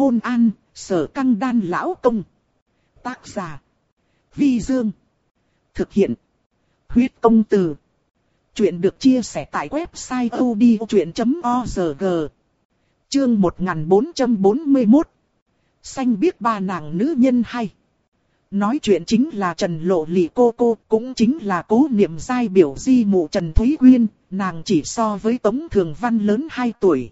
hôn an, sở căng đan lão công. Tác giả. Vi Dương. Thực hiện. Huyết công từ. Chuyện được chia sẻ tại website odchuyện.org. Chương 1441. Xanh biết ba nàng nữ nhân hay. Nói chuyện chính là Trần Lộ Lị cô cô, cũng chính là cố niệm giai biểu di mụ Trần Thúy Quyên, nàng chỉ so với Tống Thường Văn lớn 2 tuổi.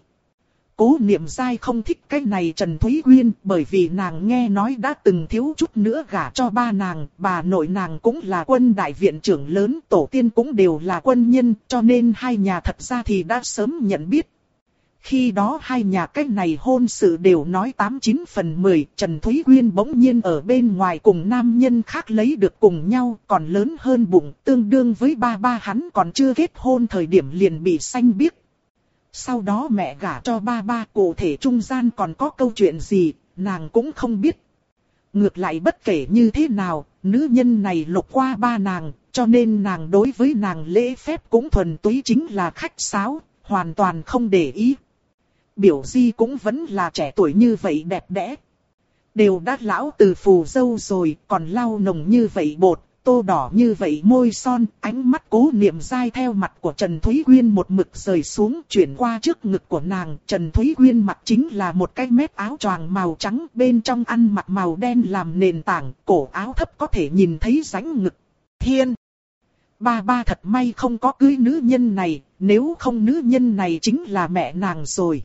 Cố niệm dai không thích cái này Trần Thúy Quyên bởi vì nàng nghe nói đã từng thiếu chút nữa gả cho ba nàng, bà nội nàng cũng là quân đại viện trưởng lớn, tổ tiên cũng đều là quân nhân, cho nên hai nhà thật ra thì đã sớm nhận biết. Khi đó hai nhà cách này hôn sự đều nói 89 phần 10, Trần Thúy Quyên bỗng nhiên ở bên ngoài cùng nam nhân khác lấy được cùng nhau, còn lớn hơn bụng, tương đương với ba ba hắn còn chưa kết hôn thời điểm liền bị xanh biếc. Sau đó mẹ gả cho ba ba cụ thể trung gian còn có câu chuyện gì, nàng cũng không biết. Ngược lại bất kể như thế nào, nữ nhân này lục qua ba nàng, cho nên nàng đối với nàng lễ phép cũng thuần túy chính là khách sáo, hoàn toàn không để ý biểu di cũng vẫn là trẻ tuổi như vậy đẹp đẽ. Đều đã lão từ phù dâu rồi, còn lau nồng như vậy bột, tô đỏ như vậy môi son, ánh mắt cố niệm dai theo mặt của Trần Thúy Quyên một mực rời xuống chuyển qua trước ngực của nàng. Trần Thúy Quyên mặc chính là một cái mép áo choàng màu trắng bên trong ăn mặc màu đen làm nền tảng, cổ áo thấp có thể nhìn thấy rãnh ngực. Thiên! Ba ba thật may không có cưới nữ nhân này, nếu không nữ nhân này chính là mẹ nàng rồi.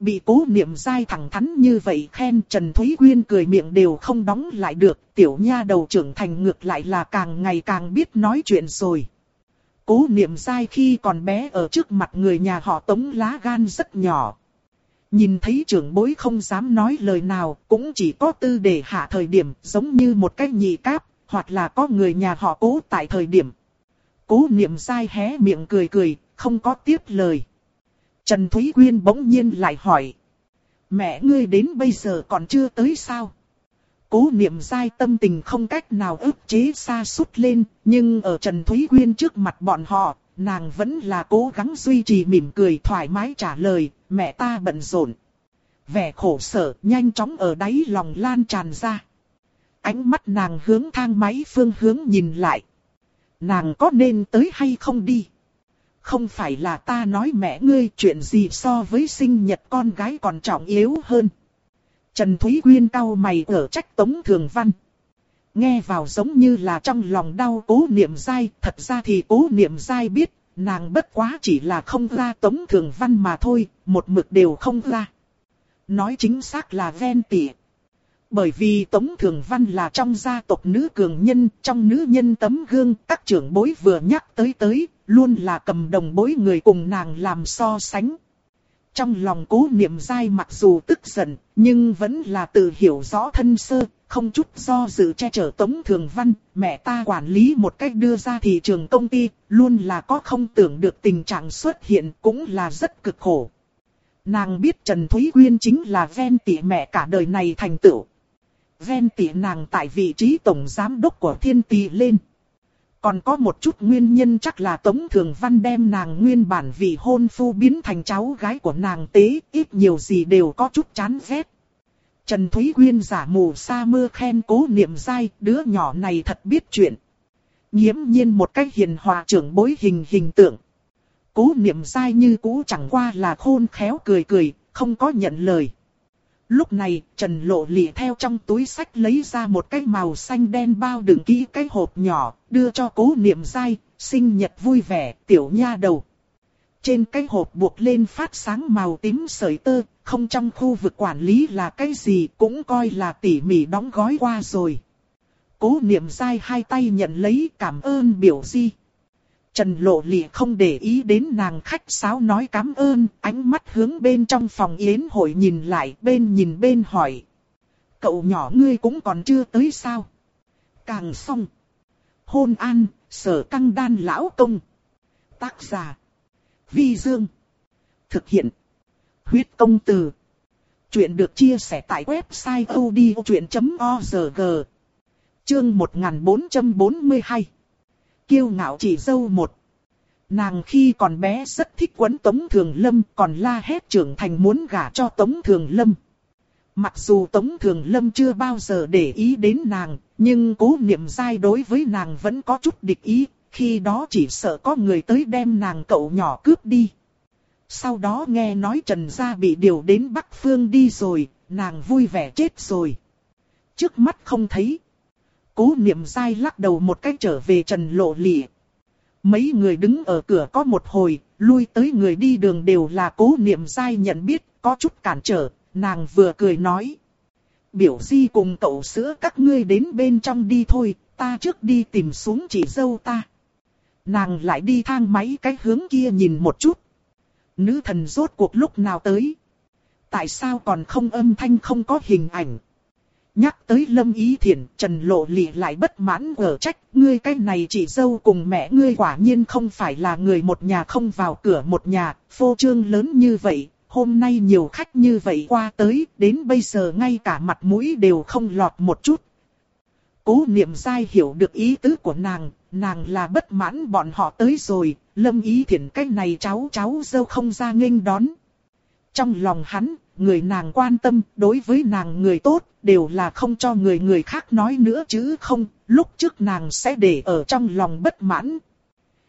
Bị cố niệm dai thẳng thắn như vậy khen Trần Thúy Quyên cười miệng đều không đóng lại được, tiểu nha đầu trưởng thành ngược lại là càng ngày càng biết nói chuyện rồi. Cố niệm dai khi còn bé ở trước mặt người nhà họ tống lá gan rất nhỏ. Nhìn thấy trưởng bối không dám nói lời nào, cũng chỉ có tư để hạ thời điểm, giống như một cái nhị cáp, hoặc là có người nhà họ cố tại thời điểm. Cố niệm dai hé miệng cười cười, không có tiếp lời. Trần Thúy Quyên bỗng nhiên lại hỏi. Mẹ ngươi đến bây giờ còn chưa tới sao? Cố niệm dai tâm tình không cách nào ức chế xa sút lên, nhưng ở Trần Thúy Quyên trước mặt bọn họ, nàng vẫn là cố gắng duy trì mỉm cười thoải mái trả lời, mẹ ta bận rộn. Vẻ khổ sở nhanh chóng ở đáy lòng lan tràn ra. Ánh mắt nàng hướng thang máy phương hướng nhìn lại. Nàng có nên tới hay không đi? Không phải là ta nói mẹ ngươi chuyện gì so với sinh nhật con gái còn trọng yếu hơn. Trần Thúy Quyên cau mày ở trách Tống Thường Văn. Nghe vào giống như là trong lòng đau cố niệm dai, thật ra thì cố niệm dai biết, nàng bất quá chỉ là không ra Tống Thường Văn mà thôi, một mực đều không ra. Nói chính xác là ven tỉa. Bởi vì Tống Thường Văn là trong gia tộc nữ cường nhân, trong nữ nhân tấm gương, các trưởng bối vừa nhắc tới tới, luôn là cầm đồng bối người cùng nàng làm so sánh. Trong lòng cố niệm dai mặc dù tức giận, nhưng vẫn là tự hiểu rõ thân sơ, không chút do dự che chở Tống Thường Văn, mẹ ta quản lý một cách đưa ra thị trường công ty, luôn là có không tưởng được tình trạng xuất hiện cũng là rất cực khổ. Nàng biết Trần Thúy Quyên chính là ven tỉ mẹ cả đời này thành tựu. Ven tỉ nàng tại vị trí tổng giám đốc của thiên tỷ lên. Còn có một chút nguyên nhân chắc là Tống Thường Văn đem nàng nguyên bản vì hôn phu biến thành cháu gái của nàng tế, ít nhiều gì đều có chút chán ghét. Trần Thúy Quyên giả mù sa mưa khen cố niệm dai, đứa nhỏ này thật biết chuyện. Nhiễm nhiên một cách hiền hòa trưởng bối hình hình tượng. Cố niệm dai như cũ chẳng qua là khôn khéo cười cười, không có nhận lời. Lúc này, Trần Lộ lì theo trong túi sách lấy ra một cái màu xanh đen bao đựng kỹ cái hộp nhỏ, đưa cho cố niệm dai, sinh nhật vui vẻ, tiểu nha đầu. Trên cái hộp buộc lên phát sáng màu tím sợi tơ, không trong khu vực quản lý là cái gì cũng coi là tỉ mỉ đóng gói qua rồi. Cố niệm dai hai tay nhận lấy cảm ơn biểu di. Trần Lộ Lị không để ý đến nàng khách sáo nói cảm ơn, ánh mắt hướng bên trong phòng yến hội nhìn lại bên nhìn bên hỏi. Cậu nhỏ ngươi cũng còn chưa tới sao? Càng xong. Hôn an, sở căng đan lão công. Tác giả. Vi Dương. Thực hiện. Huyết công từ. Chuyện được chia sẻ tại website odchuyện.org. Chương 1442 kiêu ngạo chỉ dâu một. Nàng khi còn bé rất thích quấn Tống Thường Lâm còn la hét trưởng thành muốn gả cho Tống Thường Lâm. Mặc dù Tống Thường Lâm chưa bao giờ để ý đến nàng, nhưng cố niệm dai đối với nàng vẫn có chút địch ý, khi đó chỉ sợ có người tới đem nàng cậu nhỏ cướp đi. Sau đó nghe nói Trần Gia bị điều đến Bắc Phương đi rồi, nàng vui vẻ chết rồi. Trước mắt không thấy. Cố niệm dai lắc đầu một cách trở về Trần Lộ Lị. Mấy người đứng ở cửa có một hồi, lui tới người đi đường đều là cố niệm dai nhận biết, có chút cản trở, nàng vừa cười nói. Biểu di cùng cậu sữa các ngươi đến bên trong đi thôi, ta trước đi tìm xuống chị dâu ta. Nàng lại đi thang máy cái hướng kia nhìn một chút. Nữ thần rốt cuộc lúc nào tới? Tại sao còn không âm thanh không có hình ảnh? Nhắc tới lâm ý thiện, Trần Lộ Lị lại bất mãn ở trách, ngươi cái này chỉ dâu cùng mẹ ngươi quả nhiên không phải là người một nhà không vào cửa một nhà, phô trương lớn như vậy, hôm nay nhiều khách như vậy qua tới, đến bây giờ ngay cả mặt mũi đều không lọt một chút. Cố niệm sai hiểu được ý tứ của nàng, nàng là bất mãn bọn họ tới rồi, lâm ý thiện cái này cháu cháu dâu không ra nghênh đón. Trong lòng hắn, người nàng quan tâm, đối với nàng người tốt, đều là không cho người người khác nói nữa chứ không, lúc trước nàng sẽ để ở trong lòng bất mãn.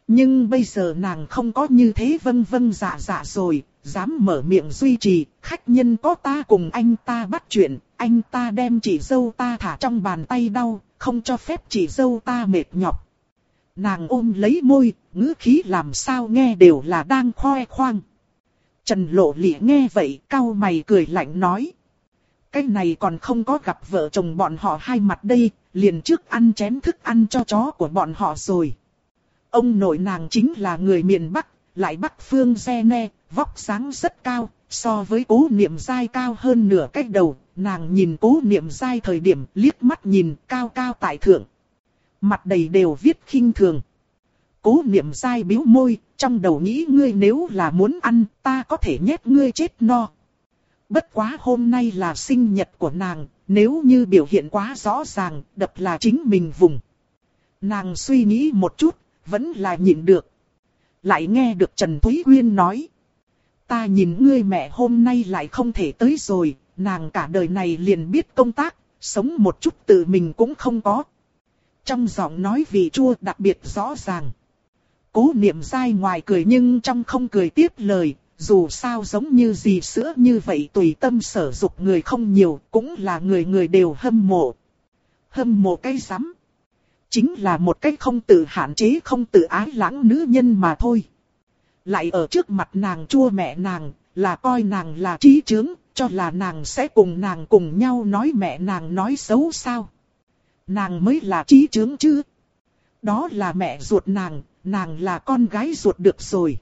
Nhưng bây giờ nàng không có như thế vân vân dạ dạ rồi, dám mở miệng duy trì, khách nhân có ta cùng anh ta bắt chuyện, anh ta đem chị dâu ta thả trong bàn tay đau, không cho phép chị dâu ta mệt nhọc. Nàng ôm lấy môi, ngữ khí làm sao nghe đều là đang khoe khoang. Trần lộ lịa nghe vậy, cau mày cười lạnh nói. Cái này còn không có gặp vợ chồng bọn họ hai mặt đây, liền trước ăn chén thức ăn cho chó của bọn họ rồi. Ông nội nàng chính là người miền Bắc, lại Bắc phương xe ne, vóc dáng rất cao, so với cố niệm dai cao hơn nửa cách đầu, nàng nhìn cố niệm dai thời điểm liếc mắt nhìn cao cao tại thượng. Mặt đầy đều viết khinh thường. Cố niệm dai biếu môi, trong đầu nghĩ ngươi nếu là muốn ăn, ta có thể nhét ngươi chết no. Bất quá hôm nay là sinh nhật của nàng, nếu như biểu hiện quá rõ ràng, đập là chính mình vùng. Nàng suy nghĩ một chút, vẫn là nhịn được. Lại nghe được Trần Thúy Uyên nói. Ta nhìn ngươi mẹ hôm nay lại không thể tới rồi, nàng cả đời này liền biết công tác, sống một chút tự mình cũng không có. Trong giọng nói vị chua đặc biệt rõ ràng. Cố niệm dai ngoài cười nhưng trong không cười tiếp lời, dù sao giống như gì sữa như vậy tùy tâm sở dục người không nhiều, cũng là người người đều hâm mộ. Hâm mộ cái rắm Chính là một cái không tự hạn chế không tự ái lãng nữ nhân mà thôi. Lại ở trước mặt nàng chua mẹ nàng, là coi nàng là trí chứng, cho là nàng sẽ cùng nàng cùng nhau nói mẹ nàng nói xấu sao. Nàng mới là trí chứng chứ. Đó là mẹ ruột nàng, nàng là con gái ruột được rồi.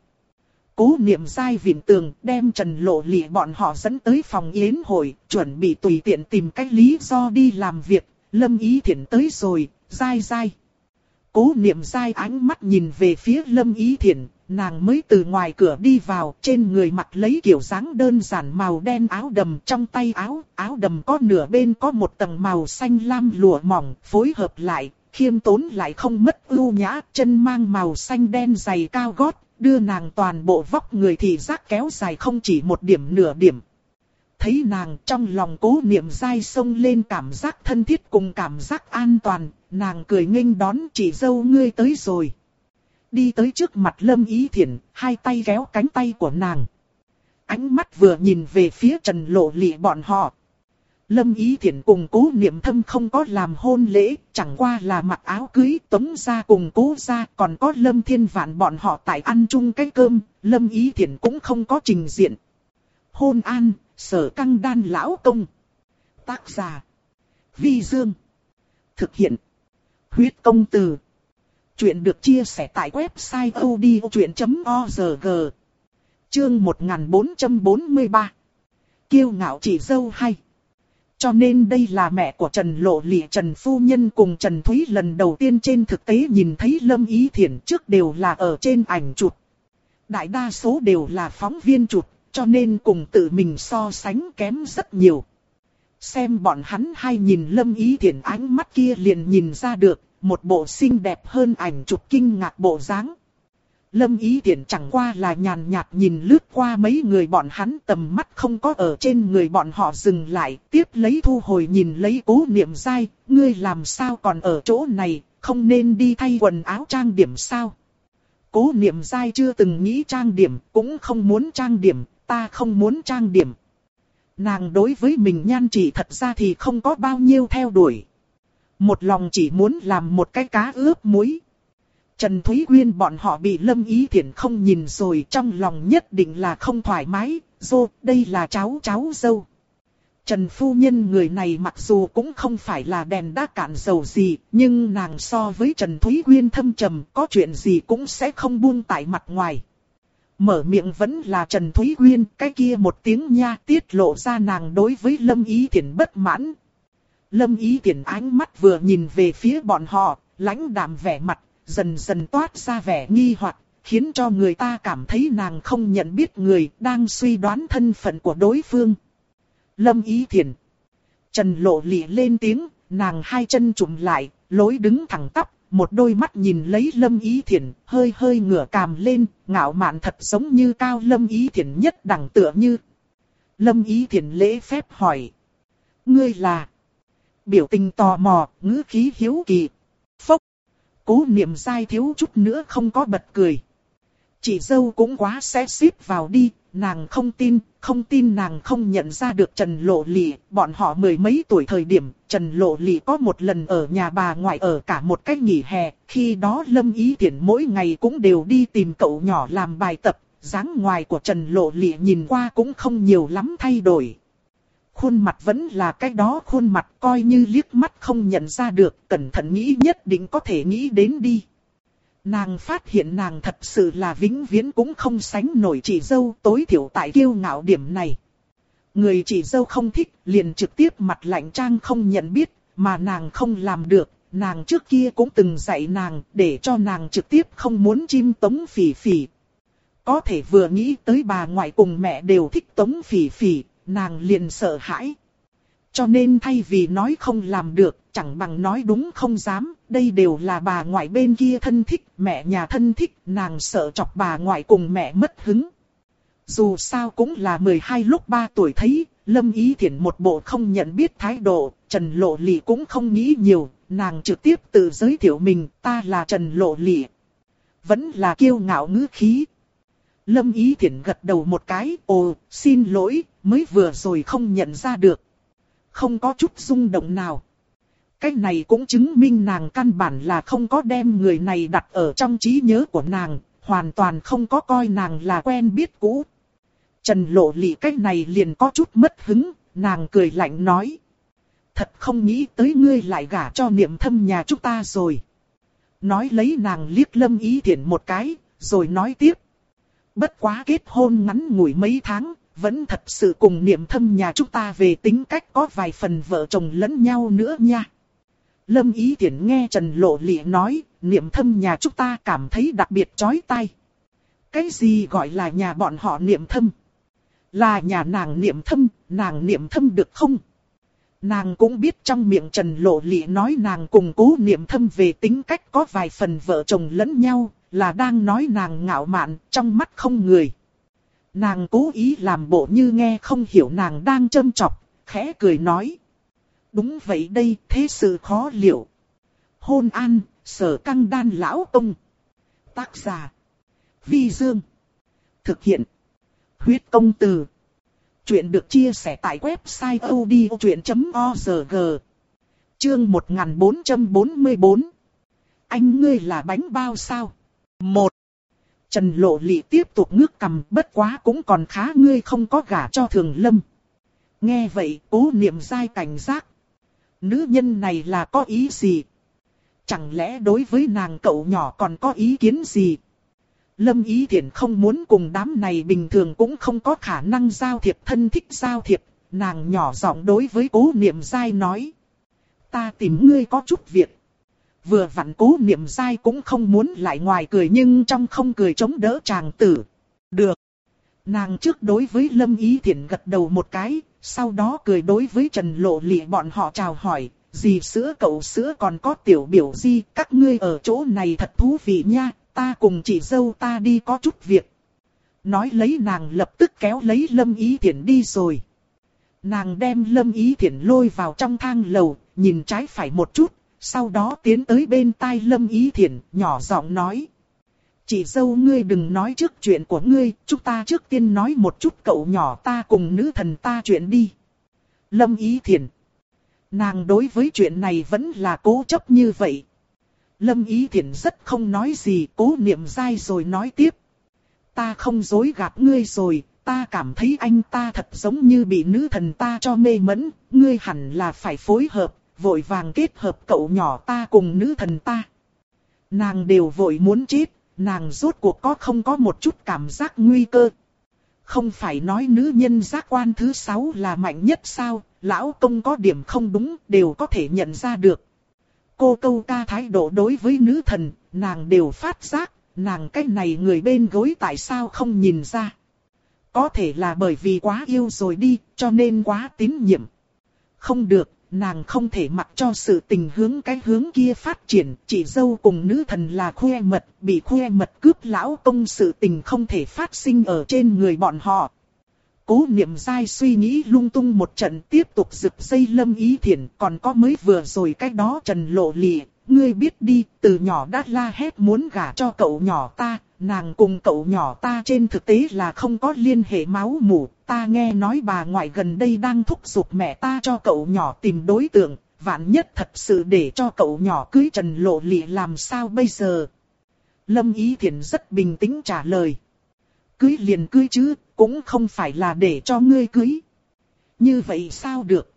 Cố niệm dai viện tường đem Trần Lộ Lị bọn họ dẫn tới phòng yến hội, chuẩn bị tùy tiện tìm cách lý do đi làm việc, Lâm Ý Thiển tới rồi, dai dai. Cố niệm dai ánh mắt nhìn về phía Lâm Ý Thiển, nàng mới từ ngoài cửa đi vào, trên người mặc lấy kiểu dáng đơn giản màu đen áo đầm trong tay áo, áo đầm có nửa bên có một tầng màu xanh lam lụa mỏng, phối hợp lại, khiêm tốn lại không mất ưu nhã, chân mang màu xanh đen dày cao gót, đưa nàng toàn bộ vóc người thì giác kéo dài không chỉ một điểm nửa điểm. Thấy nàng trong lòng cố niệm dai sông lên cảm giác thân thiết cùng cảm giác an toàn, nàng cười nghênh đón chị dâu ngươi tới rồi. Đi tới trước mặt lâm ý thiện, hai tay kéo cánh tay của nàng. Ánh mắt vừa nhìn về phía trần lộ lị bọn họ, Lâm Ý Thiển cùng cố niệm thâm không có làm hôn lễ, chẳng qua là mặc áo cưới tống ra cùng cố ra, còn có Lâm Thiên Vạn bọn họ tại ăn chung cái cơm, Lâm Ý Thiển cũng không có trình diện. Hôn an, sở căng đan lão công. Tác giả. Vi Dương. Thực hiện. Huyết công từ. Chuyện được chia sẻ tại website odchuyện.org. Chương 1443. Kiêu ngạo chỉ dâu hay. Cho nên đây là mẹ của Trần Lộ Lị Trần Phu Nhân cùng Trần Thúy lần đầu tiên trên thực tế nhìn thấy Lâm Ý Thiển trước đều là ở trên ảnh chụp. Đại đa số đều là phóng viên chụp, cho nên cùng tự mình so sánh kém rất nhiều. Xem bọn hắn hay nhìn Lâm Ý Thiển ánh mắt kia liền nhìn ra được, một bộ xinh đẹp hơn ảnh chụp kinh ngạc bộ dáng. Lâm Ý tiện chẳng qua là nhàn nhạt nhìn lướt qua mấy người bọn hắn tầm mắt không có ở trên người bọn họ dừng lại, tiếp lấy thu hồi nhìn lấy cố niệm dai, ngươi làm sao còn ở chỗ này, không nên đi thay quần áo trang điểm sao. Cố niệm dai chưa từng nghĩ trang điểm, cũng không muốn trang điểm, ta không muốn trang điểm. Nàng đối với mình nhan chỉ thật ra thì không có bao nhiêu theo đuổi. Một lòng chỉ muốn làm một cái cá ướp muối. Trần Thúy Quyên bọn họ bị Lâm Ý Thiển không nhìn rồi trong lòng nhất định là không thoải mái, dô, đây là cháu cháu dâu. Trần Phu Nhân người này mặc dù cũng không phải là đèn đã cạn dầu gì, nhưng nàng so với Trần Thúy Quyên thâm trầm, có chuyện gì cũng sẽ không buông tại mặt ngoài. Mở miệng vẫn là Trần Thúy Quyên, cái kia một tiếng nha tiết lộ ra nàng đối với Lâm Ý Thiển bất mãn. Lâm Ý Thiển ánh mắt vừa nhìn về phía bọn họ, lãnh đạm vẻ mặt, dần dần toát ra vẻ nghi hoặc, khiến cho người ta cảm thấy nàng không nhận biết người, đang suy đoán thân phận của đối phương. Lâm Ý Thiển. Trần Lộ lị lên tiếng, nàng hai chân trụm lại, lối đứng thẳng tắp, một đôi mắt nhìn lấy Lâm Ý Thiển, hơi hơi ngửa cằm lên, ngạo mạn thật giống như cao Lâm Ý Thiển nhất đẳng tựa như. Lâm Ý Thiển lễ phép hỏi. Ngươi là? Biểu tình tò mò, ngữ khí hiếu kỳ. Cố niệm dai thiếu chút nữa không có bật cười. Chị dâu cũng quá xé xíp vào đi, nàng không tin, không tin nàng không nhận ra được Trần Lộ Lị, bọn họ mười mấy tuổi thời điểm, Trần Lộ Lị có một lần ở nhà bà ngoại ở cả một cách nghỉ hè, khi đó Lâm Ý Thiển mỗi ngày cũng đều đi tìm cậu nhỏ làm bài tập, dáng ngoài của Trần Lộ Lị nhìn qua cũng không nhiều lắm thay đổi. Khuôn mặt vẫn là cái đó khuôn mặt coi như liếc mắt không nhận ra được, cẩn thận nghĩ nhất định có thể nghĩ đến đi. Nàng phát hiện nàng thật sự là vĩnh viễn cũng không sánh nổi chị dâu tối thiểu tại kiêu ngạo điểm này. Người chị dâu không thích liền trực tiếp mặt lạnh trang không nhận biết, mà nàng không làm được. Nàng trước kia cũng từng dạy nàng để cho nàng trực tiếp không muốn chim tống phỉ phỉ. Có thể vừa nghĩ tới bà ngoại cùng mẹ đều thích tống phỉ phỉ, nàng liền sợ hãi. Cho nên thay vì nói không làm được, chẳng bằng nói đúng không dám, đây đều là bà ngoại bên kia thân thích, mẹ nhà thân thích, nàng sợ chọc bà ngoại cùng mẹ mất hứng. Dù sao cũng là 12 lúc 3 tuổi thấy, Lâm Ý Thiển một bộ không nhận biết thái độ, Trần Lộ Lị cũng không nghĩ nhiều, nàng trực tiếp tự giới thiệu mình, ta là Trần Lộ Lị. Vẫn là kiêu ngạo ngữ khí. Lâm Ý Thiển gật đầu một cái, ồ, xin lỗi, mới vừa rồi không nhận ra được. Không có chút rung động nào. Cái này cũng chứng minh nàng căn bản là không có đem người này đặt ở trong trí nhớ của nàng, hoàn toàn không có coi nàng là quen biết cũ. Trần lộ lị cái này liền có chút mất hứng, nàng cười lạnh nói. Thật không nghĩ tới ngươi lại gả cho niệm thâm nhà chúng ta rồi. Nói lấy nàng liếc lâm ý thiện một cái, rồi nói tiếp. Bất quá kết hôn ngắn ngủi mấy tháng, vẫn thật sự cùng niệm thâm nhà chúng ta về tính cách có vài phần vợ chồng lẫn nhau nữa nha. Lâm Ý Tiễn nghe Trần Lộ Lịa nói, niệm thâm nhà chúng ta cảm thấy đặc biệt chói tai. Cái gì gọi là nhà bọn họ niệm thâm? Là nhà nàng niệm thâm, nàng niệm thâm được không? Nàng cũng biết trong miệng Trần Lộ Lị nói nàng cùng cố niệm thâm về tính cách có vài phần vợ chồng lẫn nhau, là đang nói nàng ngạo mạn, trong mắt không người. Nàng cố ý làm bộ như nghe không hiểu nàng đang châm chọc, khẽ cười nói. Đúng vậy đây, thế sự khó liệu. Hôn an, sở căng đan lão tông. Tác giả. Vi Dương. Thực hiện. Huyết công từ. Chuyện được chia sẻ tại website odchuyện.org. Chương 1444. Anh ngươi là bánh bao sao? Một. Trần Lộ Lị tiếp tục ngước cầm bất quá cũng còn khá ngươi không có gả cho thường lâm. Nghe vậy, cố niệm dai cảnh giác. Nữ nhân này là có ý gì? Chẳng lẽ đối với nàng cậu nhỏ còn có ý kiến gì? Lâm Ý Thiển không muốn cùng đám này bình thường cũng không có khả năng giao thiệp thân thích giao thiệp. Nàng nhỏ giọng đối với cố niệm dai nói. Ta tìm ngươi có chút việc. Vừa vặn cố niệm dai cũng không muốn lại ngoài cười nhưng trong không cười chống đỡ chàng tử. Được. Nàng trước đối với Lâm Ý Thiển gật đầu một cái, sau đó cười đối với Trần Lộ Lị bọn họ chào hỏi, gì sữa cậu sữa còn có tiểu biểu gì, các ngươi ở chỗ này thật thú vị nha, ta cùng chị dâu ta đi có chút việc. Nói lấy nàng lập tức kéo lấy Lâm Ý Thiển đi rồi. Nàng đem Lâm Ý Thiển lôi vào trong thang lầu, nhìn trái phải một chút, sau đó tiến tới bên tai Lâm Ý Thiển, nhỏ giọng nói. Chị dâu ngươi đừng nói trước chuyện của ngươi, chúng ta trước tiên nói một chút cậu nhỏ ta cùng nữ thần ta chuyện đi. Lâm Ý Thiển. Nàng đối với chuyện này vẫn là cố chấp như vậy. Lâm Ý Thiển rất không nói gì, cố niệm dai rồi nói tiếp. Ta không dối gạt ngươi rồi, ta cảm thấy anh ta thật giống như bị nữ thần ta cho mê mẫn, ngươi hẳn là phải phối hợp, vội vàng kết hợp cậu nhỏ ta cùng nữ thần ta. Nàng đều vội muốn chết, nàng rốt cuộc có không có một chút cảm giác nguy cơ. Không phải nói nữ nhân giác quan thứ sáu là mạnh nhất sao, lão công có điểm không đúng đều có thể nhận ra được. Cô câu ca thái độ đối với nữ thần, nàng đều phát giác, nàng cái này người bên gối tại sao không nhìn ra. Có thể là bởi vì quá yêu rồi đi, cho nên quá tín nhiệm. Không được, nàng không thể mặc cho sự tình hướng cái hướng kia phát triển, chỉ dâu cùng nữ thần là khoe mật, bị khoe mật cướp lão công sự tình không thể phát sinh ở trên người bọn họ. Cố niệm dai suy nghĩ lung tung một trận tiếp tục rực dây lâm ý thiện còn có mới vừa rồi cái đó trần lộ lì ngươi biết đi, từ nhỏ đã la hét muốn gả cho cậu nhỏ ta, nàng cùng cậu nhỏ ta trên thực tế là không có liên hệ máu mủ, ta nghe nói bà ngoại gần đây đang thúc giục mẹ ta cho cậu nhỏ tìm đối tượng, vạn nhất thật sự để cho cậu nhỏ cưới trần lộ lị làm sao bây giờ. Lâm Ý Thiển rất bình tĩnh trả lời. Cưới liền cưới chứ, cũng không phải là để cho ngươi cưới. Như vậy sao được?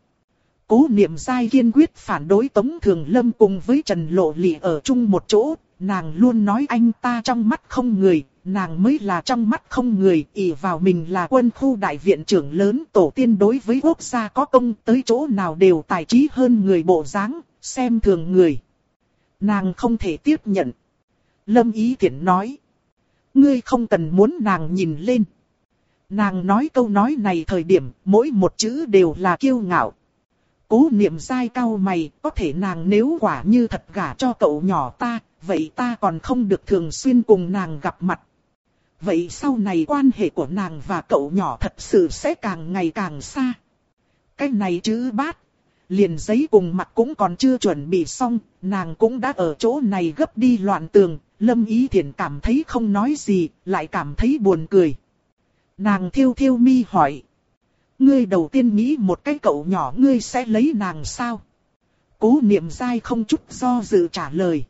Cố niệm dai kiên quyết phản đối Tống Thường Lâm cùng với Trần Lộ Lị ở chung một chỗ, nàng luôn nói anh ta trong mắt không người, nàng mới là trong mắt không người, ỷ vào mình là quân khu đại viện trưởng lớn tổ tiên đối với quốc gia có công tới chỗ nào đều tài trí hơn người bộ dáng, xem thường người. Nàng không thể tiếp nhận. Lâm Ý Thiển nói. Ngươi không cần muốn nàng nhìn lên. Nàng nói câu nói này thời điểm, mỗi một chữ đều là kiêu ngạo. Cố niệm dai cao mày, có thể nàng nếu quả như thật gả cho cậu nhỏ ta, vậy ta còn không được thường xuyên cùng nàng gặp mặt. Vậy sau này quan hệ của nàng và cậu nhỏ thật sự sẽ càng ngày càng xa. Cái này chữ bát, liền giấy cùng mặt cũng còn chưa chuẩn bị xong, nàng cũng đã ở chỗ này gấp đi loạn tường, lâm ý thiện cảm thấy không nói gì, lại cảm thấy buồn cười. Nàng thiêu thiêu mi hỏi. Ngươi đầu tiên nghĩ một cái cậu nhỏ ngươi sẽ lấy nàng sao? Cố niệm dai không chút do dự trả lời.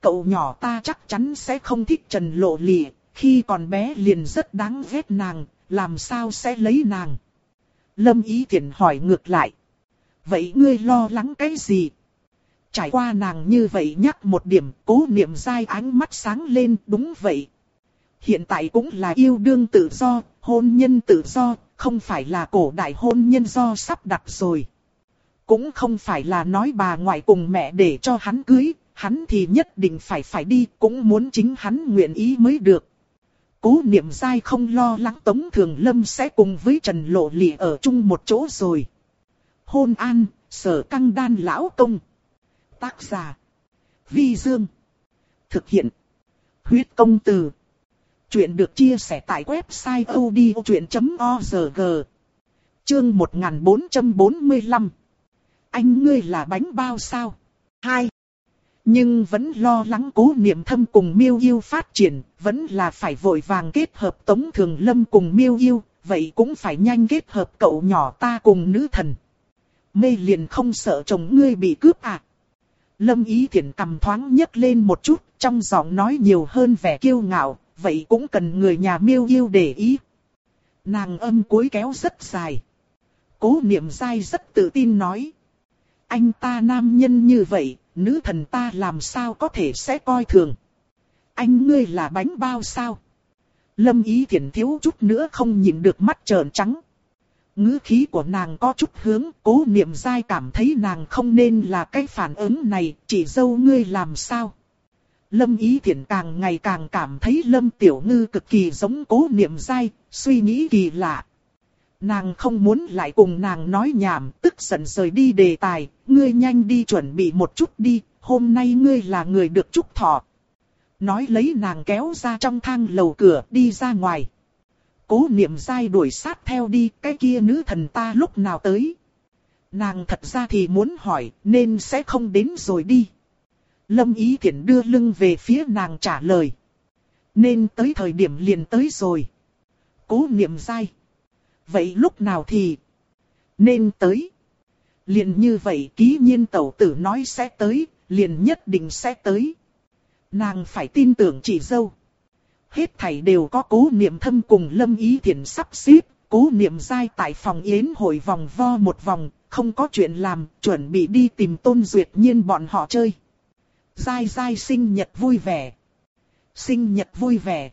Cậu nhỏ ta chắc chắn sẽ không thích Trần Lộ Lị, khi còn bé liền rất đáng ghét nàng, làm sao sẽ lấy nàng? Lâm Ý thiện hỏi ngược lại. Vậy ngươi lo lắng cái gì? Trải qua nàng như vậy nhắc một điểm, cố niệm dai ánh mắt sáng lên, đúng vậy. Hiện tại cũng là yêu đương tự do, hôn nhân tự do, không phải là cổ đại hôn nhân do sắp đặt rồi. Cũng không phải là nói bà ngoại cùng mẹ để cho hắn cưới, hắn thì nhất định phải phải đi, cũng muốn chính hắn nguyện ý mới được. Cố niệm dai không lo lắng Tống Thường Lâm sẽ cùng với Trần Lộ Lị ở chung một chỗ rồi. Hôn an, sở căng đan lão công. Tác giả. Vi Dương. Thực hiện. Huyết công từ. Chuyện được chia sẻ tại website odchuyện.org. Chương 1445. Anh ngươi là bánh bao sao? 2. Nhưng vẫn lo lắng cố niệm thâm cùng miêu yêu phát triển, vẫn là phải vội vàng kết hợp Tống Thường Lâm cùng miêu yêu, vậy cũng phải nhanh kết hợp cậu nhỏ ta cùng nữ thần. Mê liền không sợ chồng ngươi bị cướp à? Lâm ý thiện cầm thoáng nhấc lên một chút, trong giọng nói nhiều hơn vẻ kiêu ngạo, vậy cũng cần người nhà miêu yêu để ý. Nàng âm cuối kéo rất dài. Cố niệm dai rất tự tin nói. Anh ta nam nhân như vậy, nữ thần ta làm sao có thể sẽ coi thường. Anh ngươi là bánh bao sao? Lâm ý thiện thiếu chút nữa không nhìn được mắt trợn trắng. ngữ khí của nàng có chút hướng, cố niệm dai cảm thấy nàng không nên là cái phản ứng này, chỉ dâu ngươi làm sao? Lâm Ý Thiển càng ngày càng cảm thấy Lâm Tiểu Ngư cực kỳ giống cố niệm dai, suy nghĩ kỳ lạ. Nàng không muốn lại cùng nàng nói nhảm, tức giận rời đi đề tài, ngươi nhanh đi chuẩn bị một chút đi, hôm nay ngươi là người được chúc thọ. nói lấy nàng kéo ra trong thang lầu cửa đi ra ngoài. Cố niệm dai đuổi sát theo đi, cái kia nữ thần ta lúc nào tới. Nàng thật ra thì muốn hỏi, nên sẽ không đến rồi đi. Lâm Ý Thiển đưa lưng về phía nàng trả lời. Nên tới thời điểm liền tới rồi. Cố niệm dai. Vậy lúc nào thì? Nên tới. Liền như vậy ký nhiên tẩu tử nói sẽ tới, liền nhất định sẽ tới. Nàng phải tin tưởng chị dâu. Hết thảy đều có cố niệm thâm cùng lâm ý thiện sắp xếp, cố niệm dai tại phòng yến hội vòng vo một vòng, không có chuyện làm, chuẩn bị đi tìm tôn duyệt nhiên bọn họ chơi. Dai dai sinh nhật vui vẻ. Sinh nhật vui vẻ.